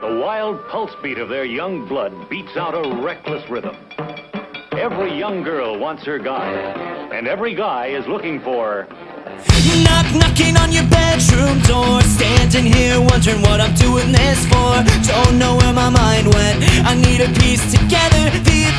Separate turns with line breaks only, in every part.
The wild pulse beat of their young blood beats out a reckless rhythm. Every young girl wants her guy, and every guy is looking for.
Knock, knocking on your bedroom door. Standing here wondering what I'm doing this for. Don't know where my mind went. I need a piece together. The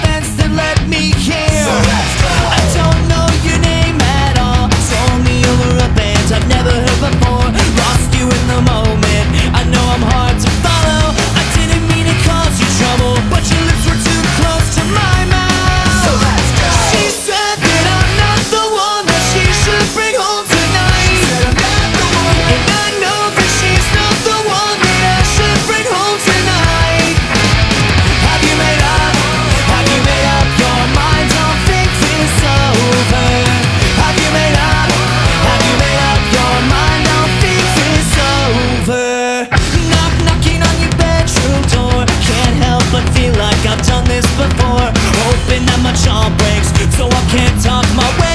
this before. Hoping that my charm breaks So I can't talk my way